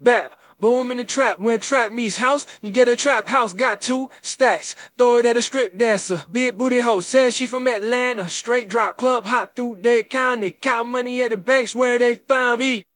bap. Boom in the trap, when trap meets house, you get a trap house, got two stacks. Throw it at a strip dancer, big booty hoe, says she from Atlanta. Straight drop club, hot through Dade County. Count money at the banks where they found me.